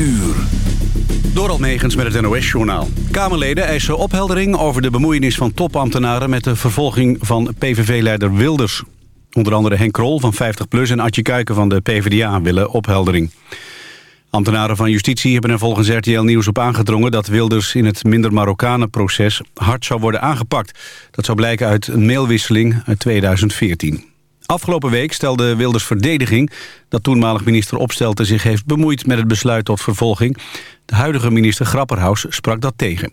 uur. Door met het NOS-journaal. Kamerleden eisen opheldering over de bemoeienis van topambtenaren... met de vervolging van PVV-leider Wilders. Onder andere Henk Krol van 50PLUS en Adje Kuiken van de PvdA willen opheldering. Ambtenaren van justitie hebben er volgens RTL Nieuws op aangedrongen... dat Wilders in het minder Marokkanen-proces hard zou worden aangepakt. Dat zou blijken uit een mailwisseling uit 2014. Afgelopen week stelde Wilders verdediging dat toenmalig minister Opstelten zich heeft bemoeid met het besluit tot vervolging. De huidige minister Grapperhaus sprak dat tegen.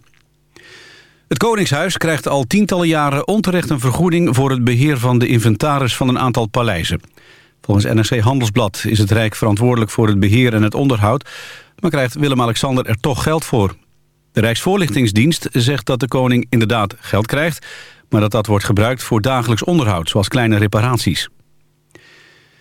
Het Koningshuis krijgt al tientallen jaren onterecht een vergoeding voor het beheer van de inventaris van een aantal paleizen. Volgens NRC Handelsblad is het Rijk verantwoordelijk voor het beheer en het onderhoud, maar krijgt Willem-Alexander er toch geld voor. De Rijksvoorlichtingsdienst zegt dat de koning inderdaad geld krijgt, maar dat dat wordt gebruikt voor dagelijks onderhoud, zoals kleine reparaties.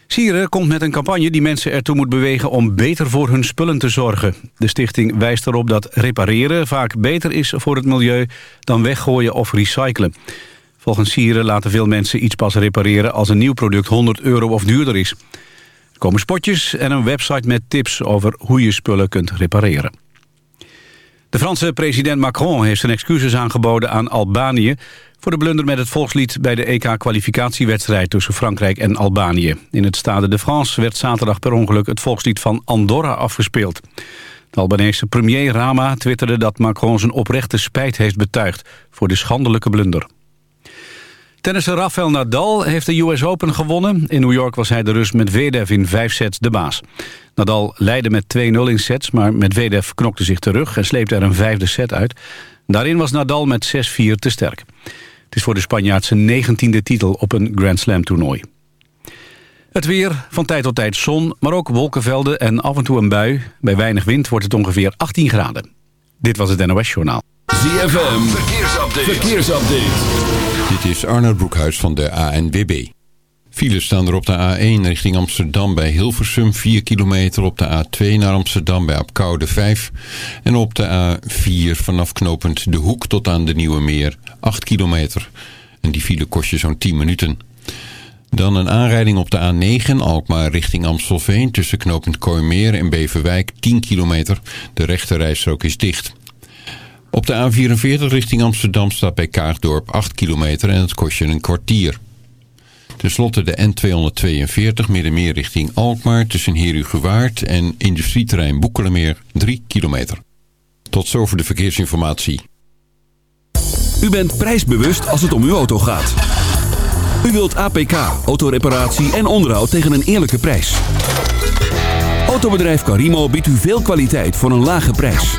Sieren komt met een campagne die mensen ertoe moet bewegen om beter voor hun spullen te zorgen. De stichting wijst erop dat repareren vaak beter is voor het milieu dan weggooien of recyclen. Volgens Sieren laten veel mensen iets pas repareren als een nieuw product 100 euro of duurder is. Er komen spotjes en een website met tips over hoe je spullen kunt repareren. De Franse president Macron heeft zijn excuses aangeboden aan Albanië... voor de blunder met het volkslied bij de EK-kwalificatiewedstrijd... tussen Frankrijk en Albanië. In het Stade de France werd zaterdag per ongeluk het volkslied van Andorra afgespeeld. De Albanese premier Rama twitterde dat Macron zijn oprechte spijt heeft betuigd... voor de schandelijke blunder. Tennisser Rafael Nadal heeft de US Open gewonnen. In New York was hij de Rus met Vedev in vijf sets de baas. Nadal leidde met 2-0 in sets, maar Medvedev knokte zich terug... en sleepte er een vijfde set uit. Daarin was Nadal met 6-4 te sterk. Het is voor de Spanjaard zijn negentiende titel op een Grand Slam toernooi. Het weer, van tijd tot tijd zon, maar ook wolkenvelden en af en toe een bui. Bij weinig wind wordt het ongeveer 18 graden. Dit was het NOS Journaal. ZFM, verkeersupdate. verkeersupdate. Dit is Arnold Broekhuis van de ANWB. Files staan er op de A1 richting Amsterdam bij Hilversum 4 kilometer. Op de A2 naar Amsterdam bij Apkoude 5. En op de A4 vanaf knooppunt De Hoek tot aan de Nieuwe Meer 8 kilometer. En die file kost je zo'n 10 minuten. Dan een aanrijding op de A9 Alkmaar richting Amstelveen... tussen knooppunt Kooimeer en Beverwijk 10 kilometer. De rechterrijstrook is dicht. Op de A44 richting Amsterdam staat bij Kaagdorp 8 kilometer en het kost je een kwartier. Ten slotte de N242 middenmeer richting Alkmaar tussen Herugewaard en industrieterrein Boekelemeer 3 kilometer. Tot zover de verkeersinformatie. U bent prijsbewust als het om uw auto gaat. U wilt APK, autoreparatie en onderhoud tegen een eerlijke prijs. Autobedrijf Carimo biedt u veel kwaliteit voor een lage prijs.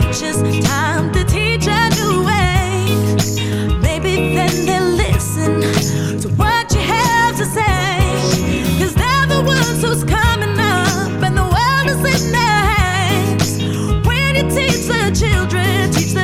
Teachers, time to teach a new way. Maybe then they'll listen to what you have to say. Cause they're the ones who's coming up and the world is in their hands. When you teach the children, teach the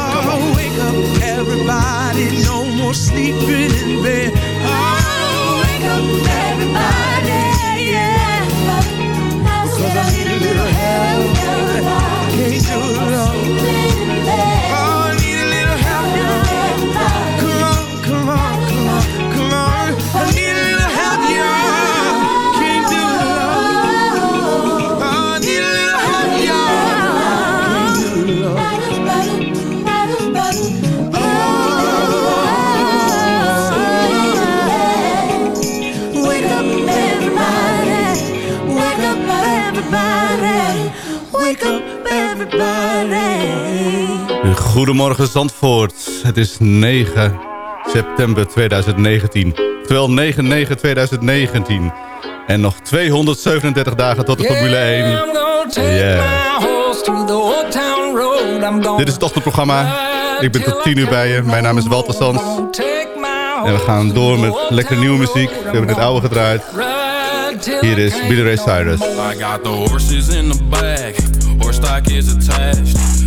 Oh, wake up, everybody. No more sleeping in bed. Oh, wake up, everybody. Yeah. Cause I need a little help. Goedemorgen Zandvoort. Het is 9 september 2019. Terwijl 9-9-2019. En nog 237 dagen tot de Formule 1. Yeah. Dit is het ochtendprogramma. Ik ben tot 10 uur bij je. Mijn naam is Walter Sands. En we gaan door met lekkere nieuwe muziek. We hebben het oude gedraaid. Hier is Billy Ray Cyrus. I got the horses in the back, horse stock is attached.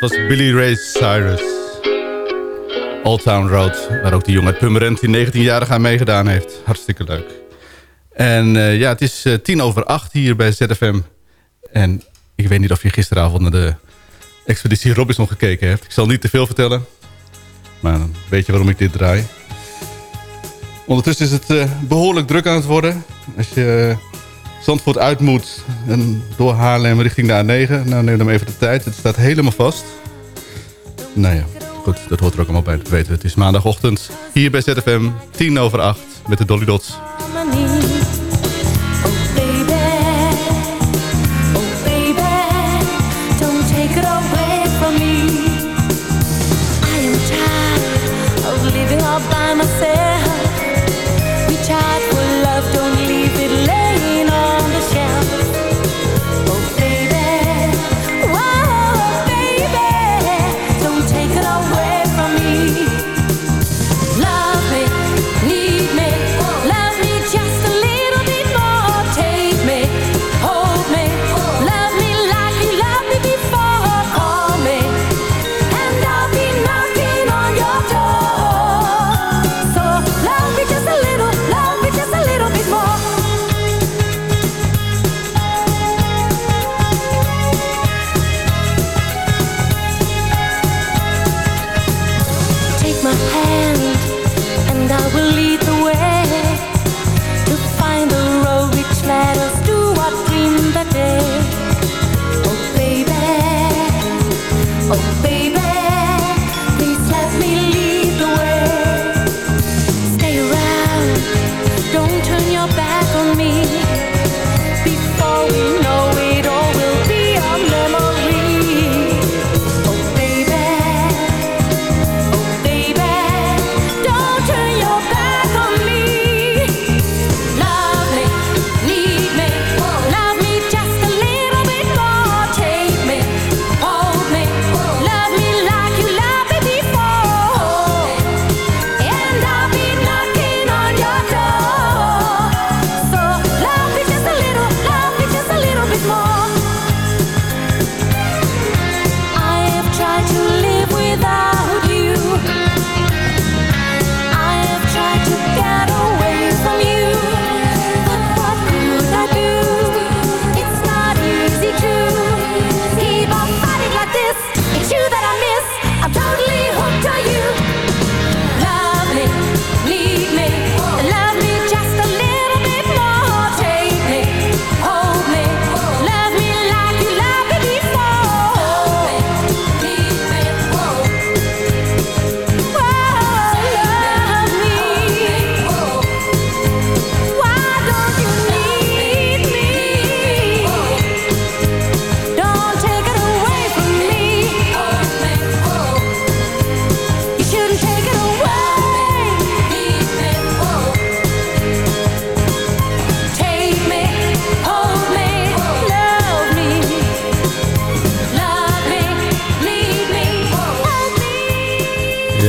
dat was Billy Ray Cyrus. Old Town Road, waar ook die jongen uit Pummerend die 19 jaar aan meegedaan heeft. Hartstikke leuk. En eh, ja, het is eh, tien over acht hier bij ZFM. En ik weet niet of je gisteravond naar de Expeditie Robinson gekeken hebt. Ik zal niet te veel vertellen. Maar dan weet je waarom ik dit draai. Ondertussen is het eh, behoorlijk druk aan het worden. Als je Zandvoort uit moet en door Haarlem richting de A9. Nou, neem dan even de tijd. Het staat helemaal vast. Nou ja, goed. Dat hoort er ook allemaal bij. Dat weten we. Het is maandagochtend hier bij ZFM. 10 over 8 met de Dolly Dots.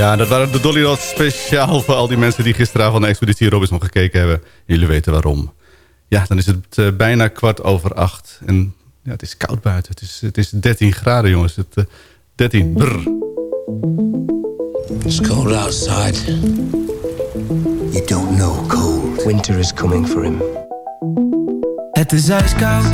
Ja, dat waren de Dolly Dots speciaal voor al die mensen die gisteravond naar Expeditie Robinson gekeken hebben. Jullie weten waarom. Ja, dan is het eh, bijna kwart over acht. En ja, het is koud buiten. Het is, het is 13 graden, jongens. Het, eh, 13. Brr. It's cold outside. You don't know cold. Winter is coming for him. Het is ijskoud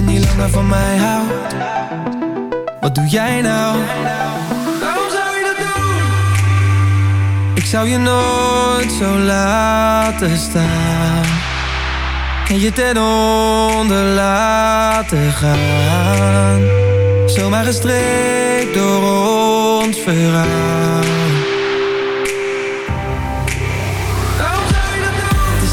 Je niet langer van mij houdt. Wat doe jij nou? Waarom zou je dat doen? Ik zou je nooit zo laten staan. En je ten onder laten gaan. Zomaar gestreekt door ons verhaal. Het is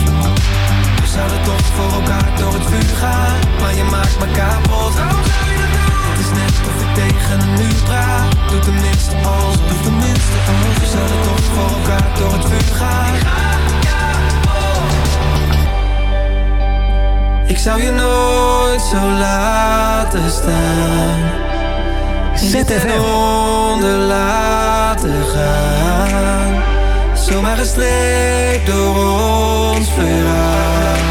zouden toch voor elkaar door het vuur gaan. Maar je maakt me kapot? Het is net of ik tegen een muur praat. Doe tenminste alsof Doe tenminste alsof We zouden toch voor elkaar door het vuur gaan. Ik zou je nooit zo laten staan. ZFM. onder laten gaan Zomaar gestreekt door ons verhaal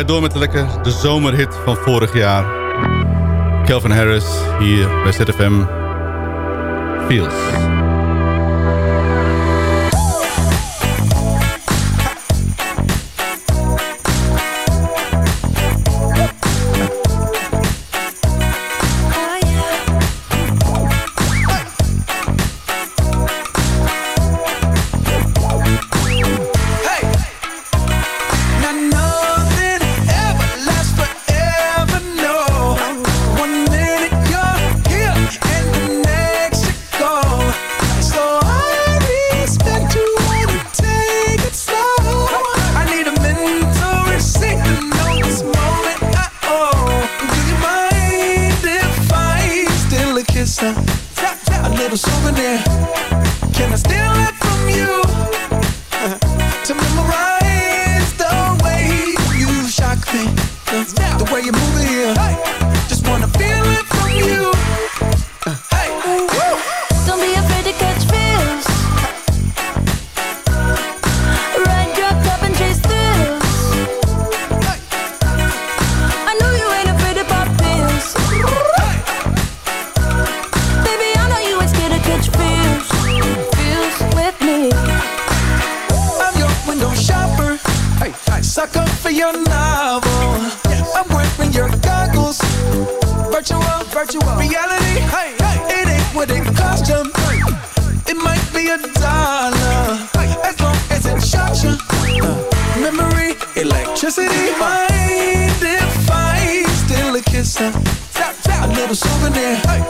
wij door met de lekker de zomerhit van vorig jaar. Calvin Harris hier bij ZFM. Feels. myself a little souvenir. Hey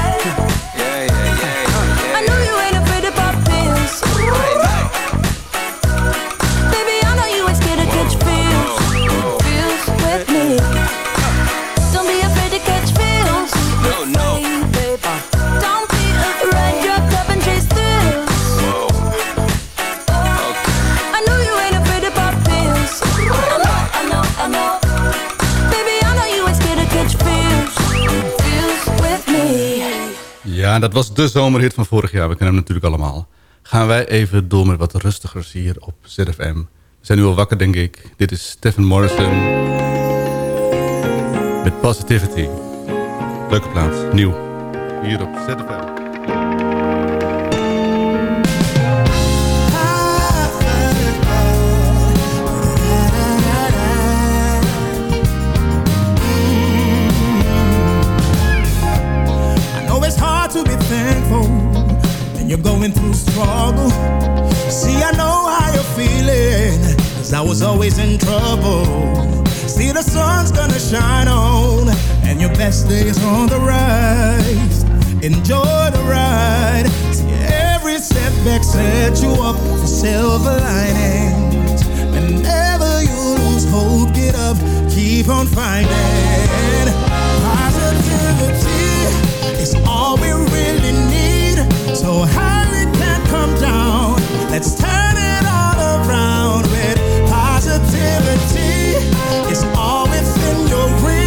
Dat was de zomerhit van vorig jaar. We kennen hem natuurlijk allemaal. Gaan wij even door met wat rustigers hier op ZFM. We zijn nu al wakker, denk ik. Dit is Stephen Morrison met Positivity. Leuke plaats, nieuw. Hier op ZFM. You're going through struggle. See, I know how you're feeling, cause I was always in trouble. See, the sun's gonna shine on, and your best days on the rise. Enjoy the ride. See, every setback set you up for silver linings. Whenever you lose hope, get up, keep on fighting. Positivity is all we really. Can't come down. Let's turn it all around with positivity. It's all within your reach.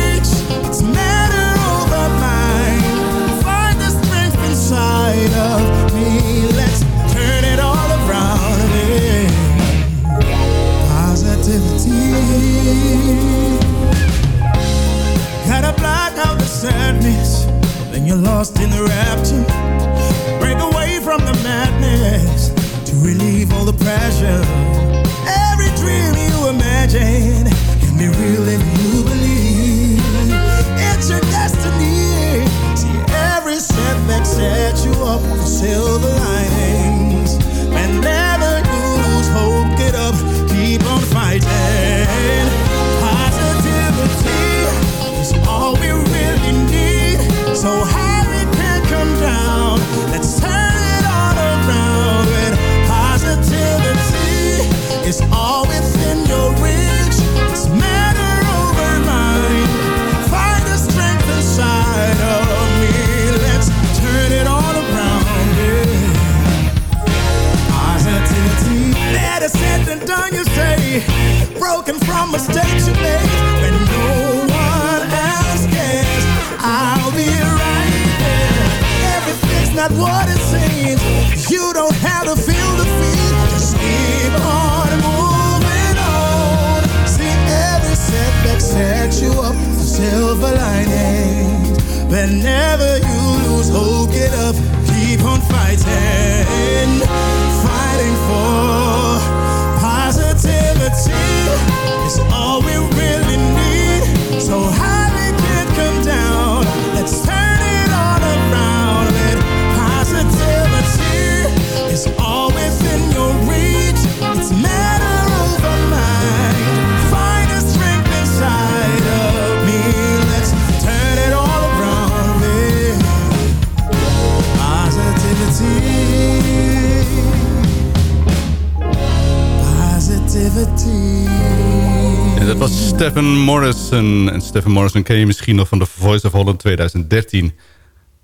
Stephen Morrison. En Stephen Morrison ken je misschien nog van The Voice of Holland 2013.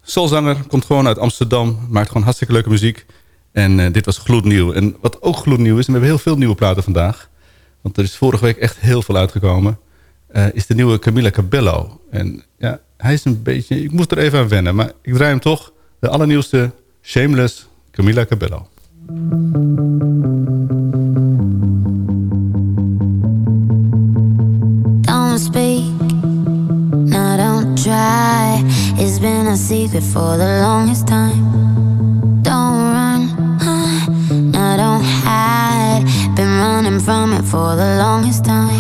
Soulzanger, komt gewoon uit Amsterdam. Maakt gewoon hartstikke leuke muziek. En eh, dit was gloednieuw. En wat ook gloednieuw is, en we hebben heel veel nieuwe platen vandaag. Want er is vorige week echt heel veel uitgekomen. eh, is de nieuwe Camila Cabello. En ja, hij is een beetje... Ik moest er even aan wennen, maar ik draai hem toch. De allernieuwste Shameless Camila Cabello. Try. It's been a secret for the longest time. Don't run, huh? no, don't hide. Been running from it for the longest time.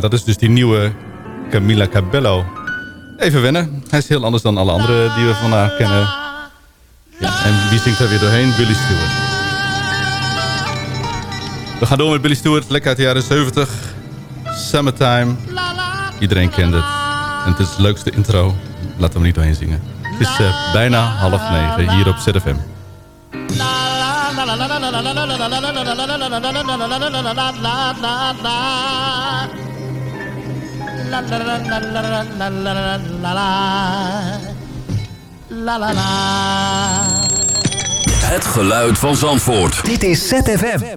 Dat is dus die nieuwe Camila Cabello. Even wennen. Hij is heel anders dan alle andere die we van haar kennen. En wie zingt daar weer doorheen? Billy Stewart. We gaan door met Billy Stewart. Lekker uit de jaren 70. Summertime. Iedereen kent het. En het is de leukste intro. Laten we niet doorheen zingen. Het is eh, bijna half negen hier op ZFM. Het geluid van Zandvoort. Dit is ZFM.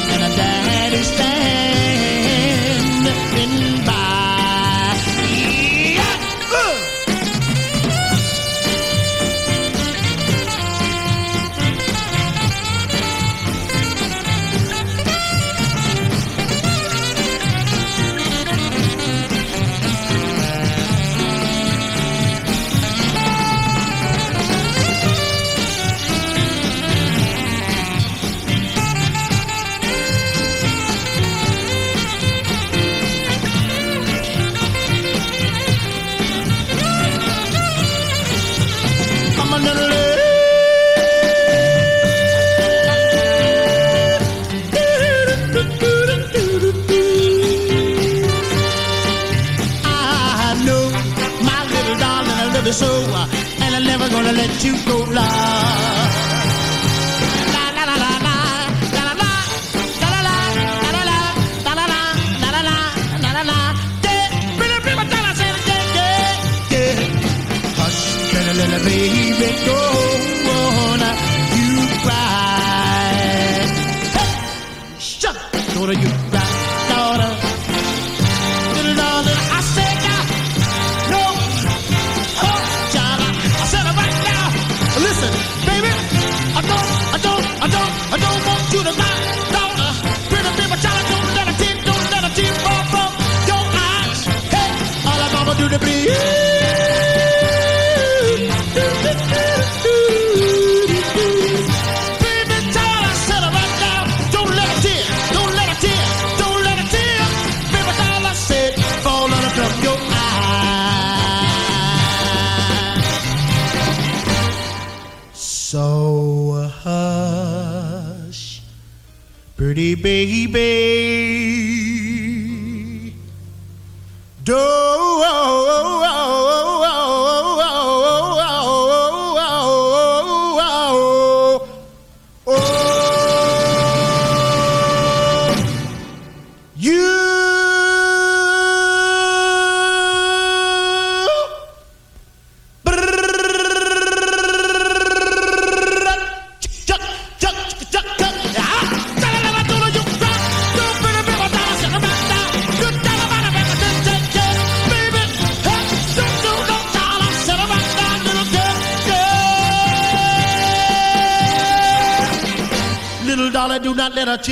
you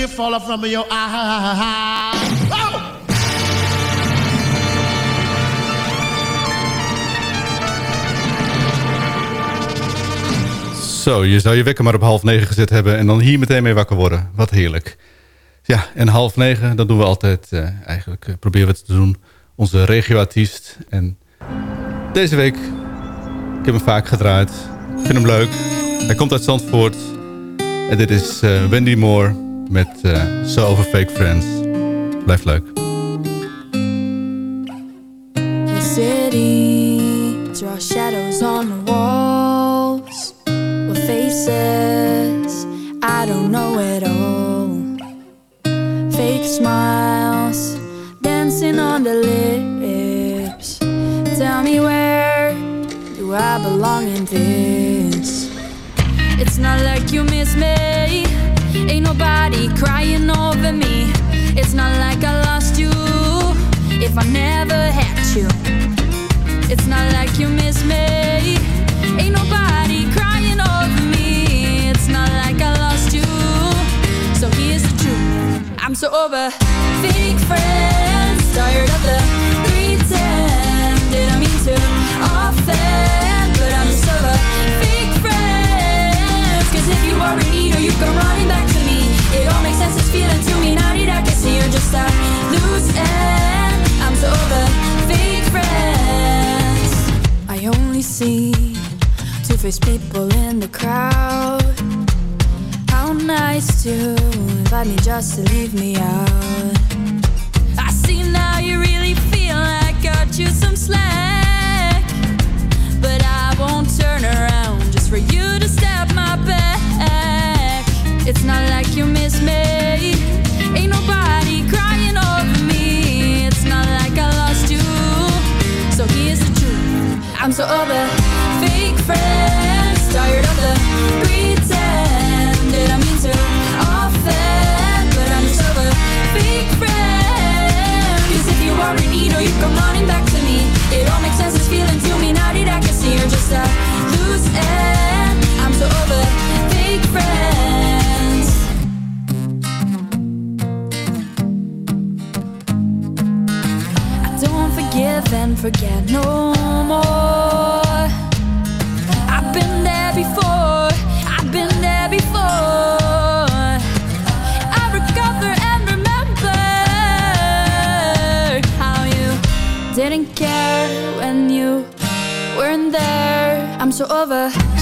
tear from your ah, eye. Oh! Zo, je zou je wekker maar op half negen gezet hebben... en dan hier meteen mee wakker worden. Wat heerlijk. Ja, en half negen, dat doen we altijd eh, eigenlijk. Eh, proberen we het te doen. Onze regioartiest. En deze week, ik heb hem vaak gedraaid. Ik vind hem leuk. Hij komt uit Zandvoort. En dit is eh, Wendy Moore met eh, uh, Over Fake Friends. Blijf leuk.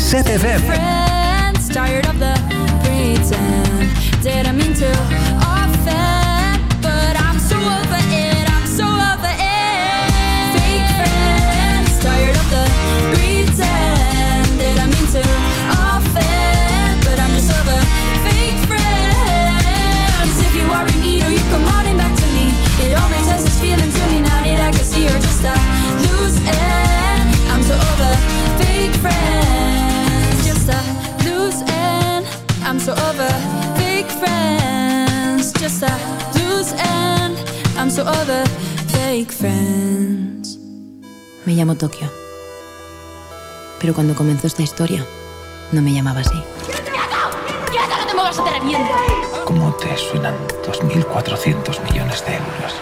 ZFM. Friends, tired of the pretend. Did I mean to? llamo Tokio. Pero cuando comenzó esta historia, no me llamaba así. ¡Quieto! ¡Quieto! ¡No te muevas o te reviento! ¿Cómo te suenan 2.400 millones de euros?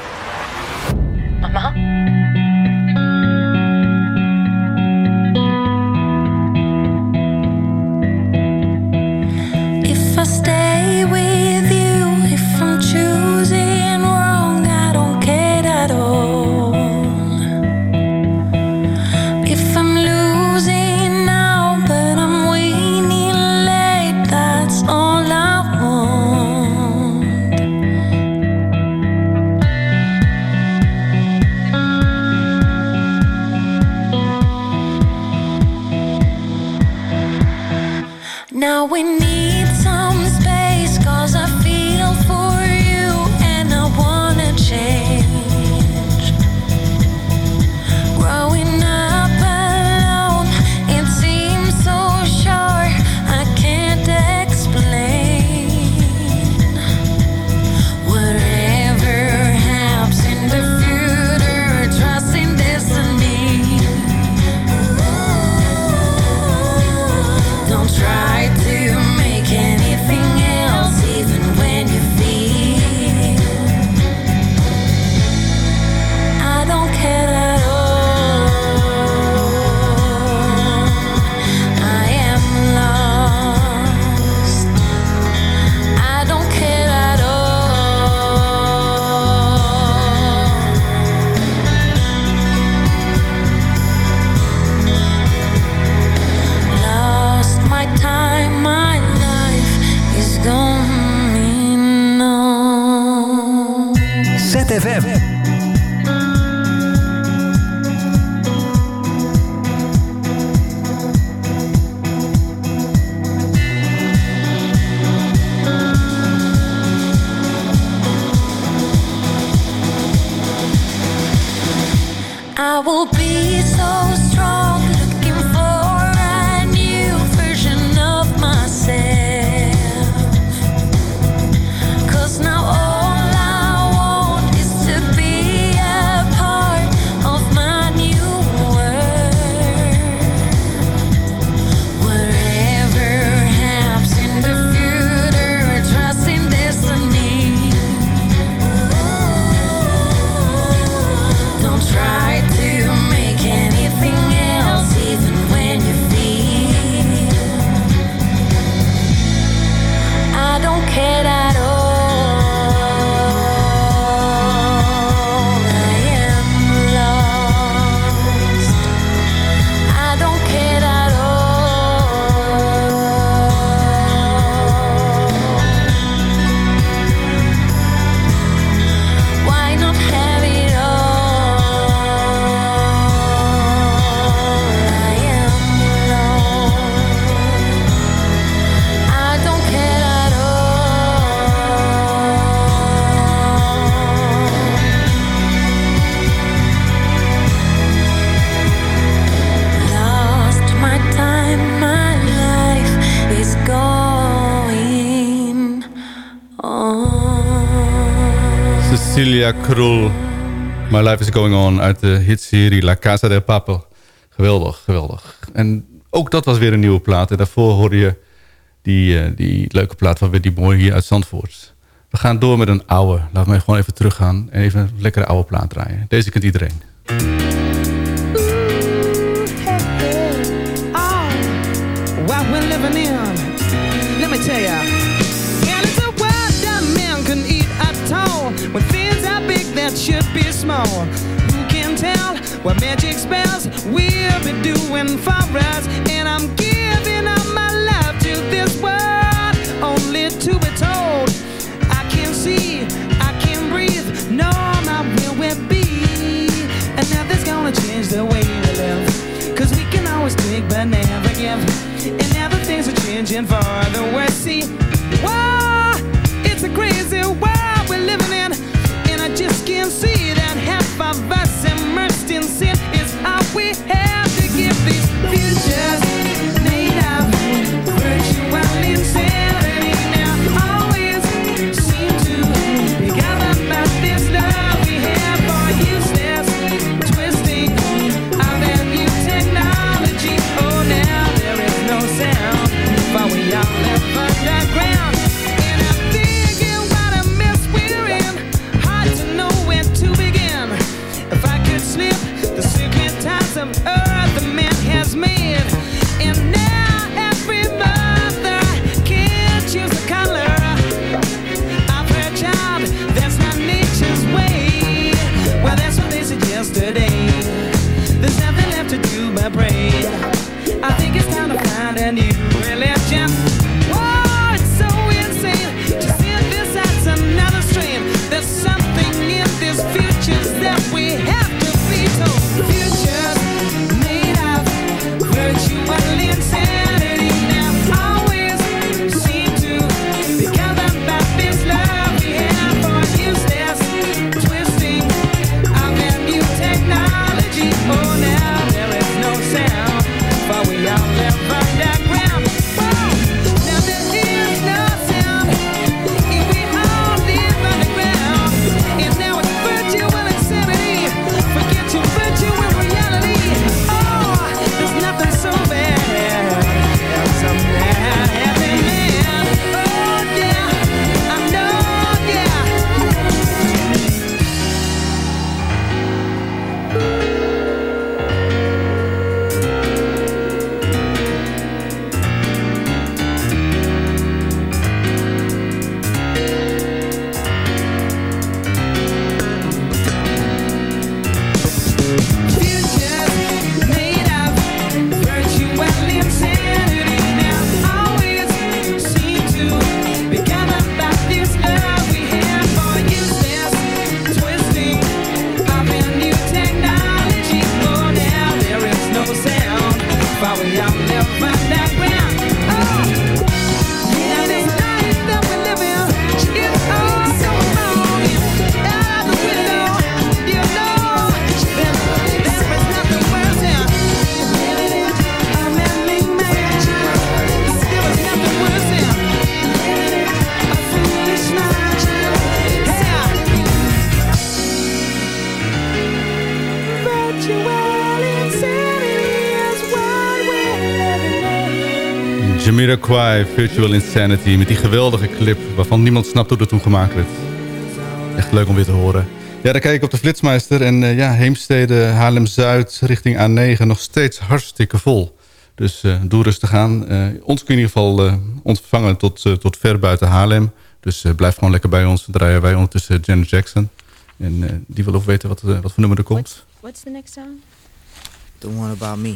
Krul. My Life is Going On uit de hitserie La Casa del Papel. Geweldig, geweldig. En ook dat was weer een nieuwe plaat. En daarvoor hoorde je die, eh, die leuke plaat van Wendy Mooi hier uit Zandvoort. We gaan door met een oude. Laten we gewoon even teruggaan en even een lekkere oude plaat draaien. Deze kent iedereen. Small. Who can tell what magic spells we'll be doing for us? And I'm giving up my love to this world, only to be told. I can see, I can breathe, no, my will will be. And nothing's gonna change the way we live. Cause we can always take but never give. And now the things are changing for the worse. Virtual Insanity. Met die geweldige clip waarvan niemand snapt hoe dat toen gemaakt werd. Echt leuk om weer te horen. Ja, dan kijk ik op de Flitsmeister. En eh, ja, Heemstede, Haarlem-Zuid richting A9 nog steeds hartstikke vol. Dus eh, doe rustig aan. Eh, ons kun je in ieder geval eh, ontvangen tot, eh, tot ver buiten Haarlem. Dus eh, blijf gewoon lekker bij ons. Dan draaien wij ondertussen Janet Jackson. En eh, die wil ook weten wat, wat voor nummer er komt. What's the next song? The one about me.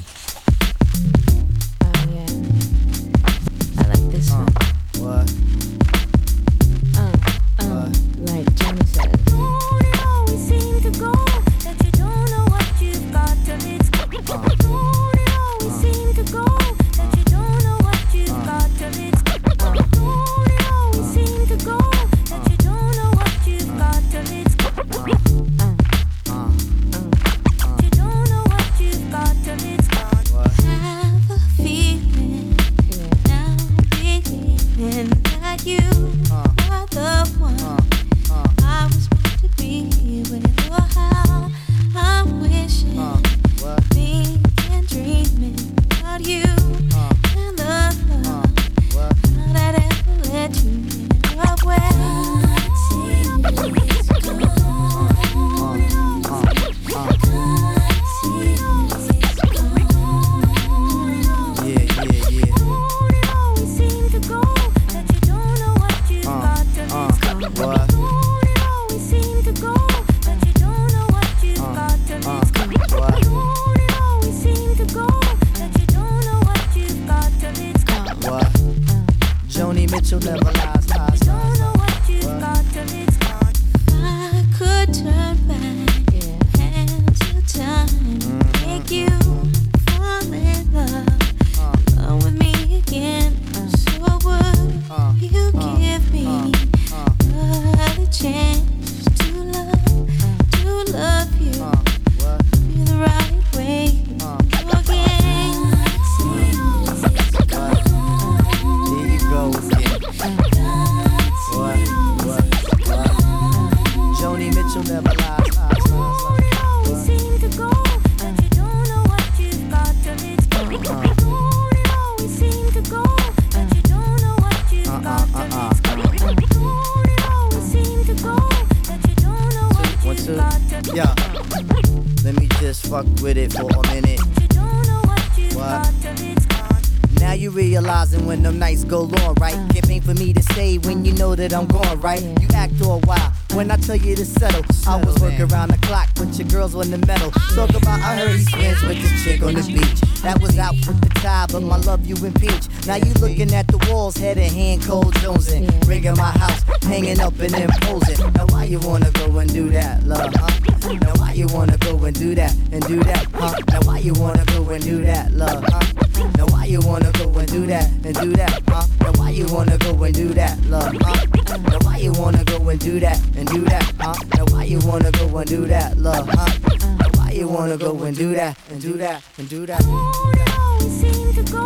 I'm going right? You act all wild when I tell you to settle. I was working around the clock, but your girls on the metal. Talk about I heard he's friends with this chick on the beach. That was out with the tie, but my love you impeach. Now you looking at the walls, head in hand, cold Jones jonesing. Rigging my house, hanging up and imposing. Now why you wanna go and do that, love, huh? Now why you wanna go and do that and do that, huh? Now why you wanna go and do that, love, huh? Now why you wanna go and do that and do that, huh? Why you wanna go and do that, love, huh? Now why you wanna go and do that and do that, huh? Now why you wanna go and do that, love, huh? Now why you wanna go and do that and do that and do that? always seem to go,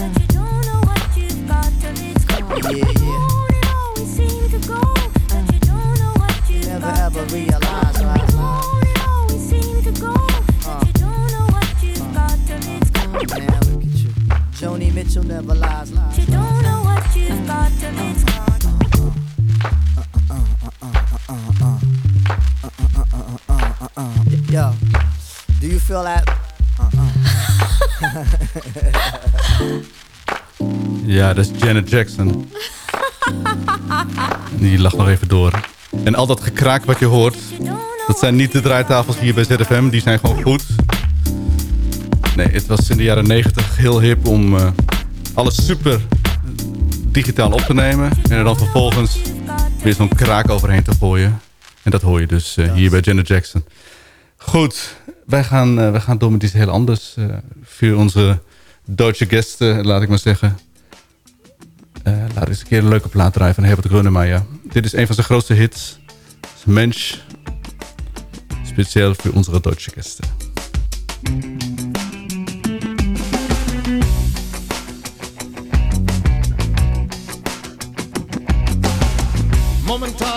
and you don't know what you've got till it's gone. Yeah, yeah. Don't seem to go, and you don't know what you've Never got ever realize, right? Don't it seem to go, and you don't know what you've uh. got till it's gone. Now look at you. Joni Mitchell never lies, lies. You don't know what Yo, do you feel that? Ja, dat is Janet Jackson. Die lag nog even door. En al dat gekraak wat je hoort... dat zijn niet de draaitafels hier bij ZFM. Die zijn gewoon goed. Nee, het was in de jaren 90 heel hip om eh, alles super digitaal op te nemen. En er dan vervolgens weer zo'n kraak overheen te gooien. En dat hoor je dus eh, hier bij Janet Jackson. Goed, wij gaan, eh, wij gaan door met iets heel anders. eh voor onze Duitse gasten, laat ik maar zeggen. Laat eens een keer een leuke plaat draaien van Herbert Grönemeyer. Dit is een van zijn grootste hits. Mensch. Speciaal voor onze Duitse gasten.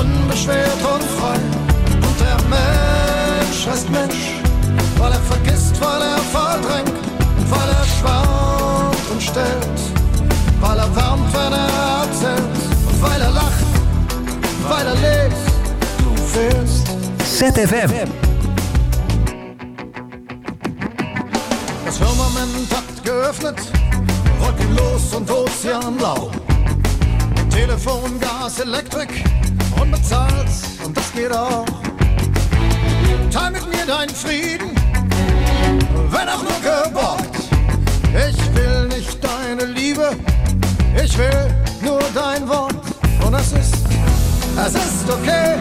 unbeschwert und frei. Und der Mensch heißt Mensch, weil er vergisst, weil er verdrängt, weil er schwant und stellt, weil er wärmt, wenn er erzählt, und weil er lacht, weil er lebt, du fehlst. ZFM. Das Firmament hat geöffnet, wolkenlos und ozeanblau. Telefon, Gas, Elektrik, unbezahlt und das geht auch. Teil mit mir deinen Frieden, wenn auch nur geborgt. Ich will nicht deine Liebe, ich will nur dein Wort. Und es ist, es ist okay,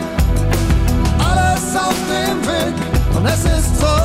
alles auf dem Weg. Und es ist Sonnenzeit,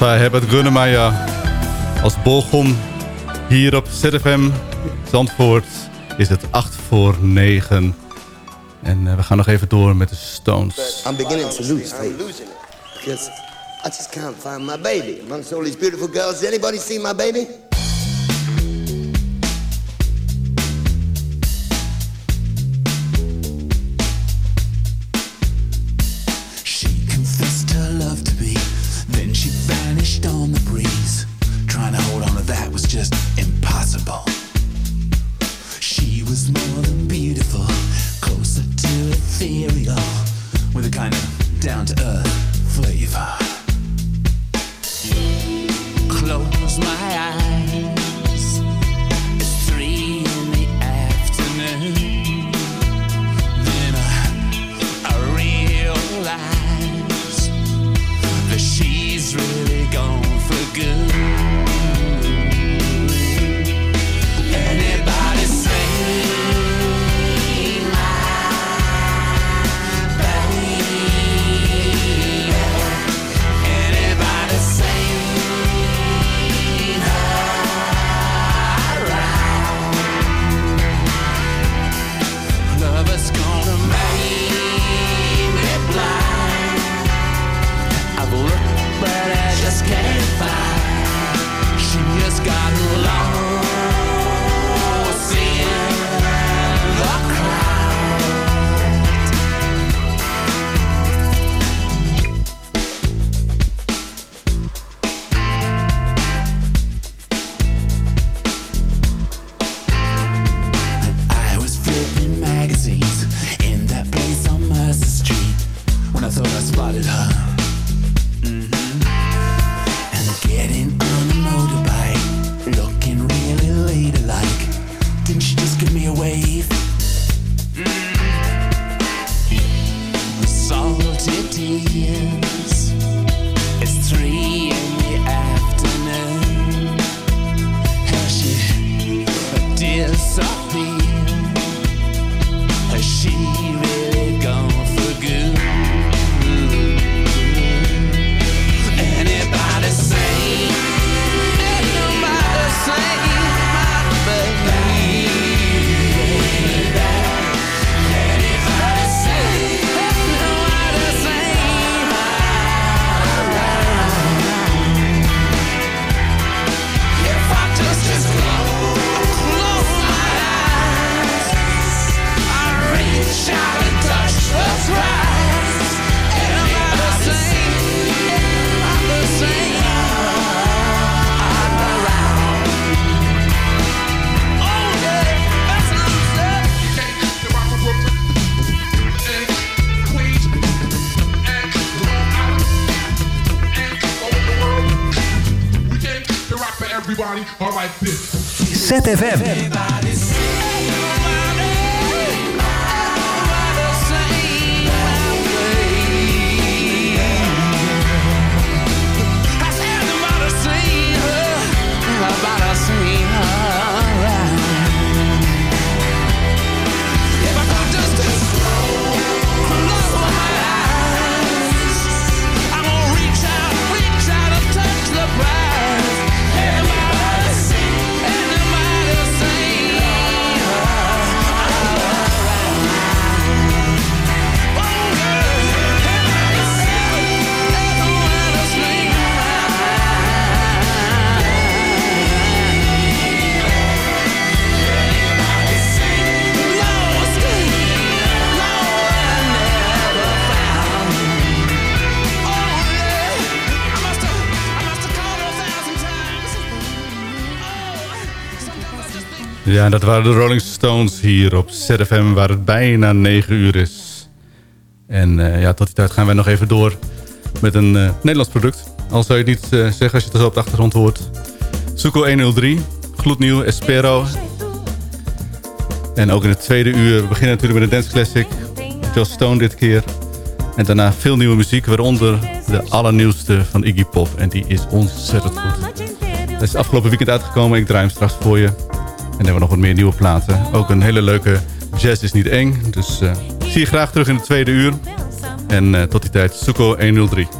wij hebben het Gunnemeijer als Bochum hier op ZFM Zandvoort is het 8 voor 9. En uh, we gaan nog even door met de Stones. I'm beginning to lose faith. Because I just can't find my baby. Amongst all these beautiful girls, did anybody see my baby? ZFM. Ja, dat waren de Rolling Stones hier op ZFM, waar het bijna 9 uur is. En eh, ja, tot die tijd gaan wij nog even door met een eh, Nederlands product. Al zou je het niet eh, zeggen als je het zo op de achtergrond hoort. Suco 103, gloednieuw, Espero. En ook in het tweede uur, we beginnen natuurlijk met een dance classic. Joss Stone dit keer. En daarna veel nieuwe muziek, waaronder de allernieuwste van Iggy Pop. En die is ontzettend goed. Dat is afgelopen weekend uitgekomen, ik draai hem straks voor je. En hebben we nog wat meer nieuwe platen. Ook een hele leuke Jazz is niet eng. Dus eh, zie je graag terug in het tweede uur. En eh, tot die tijd, Suko 103. Sonho lento